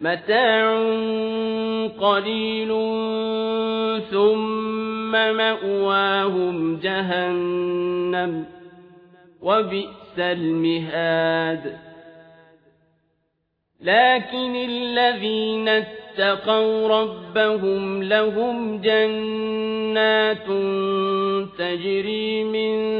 متاع قليل ثم مأواهم جهنم وبئس المهاد لكن الذين اتقوا ربهم لهم جنات تجري من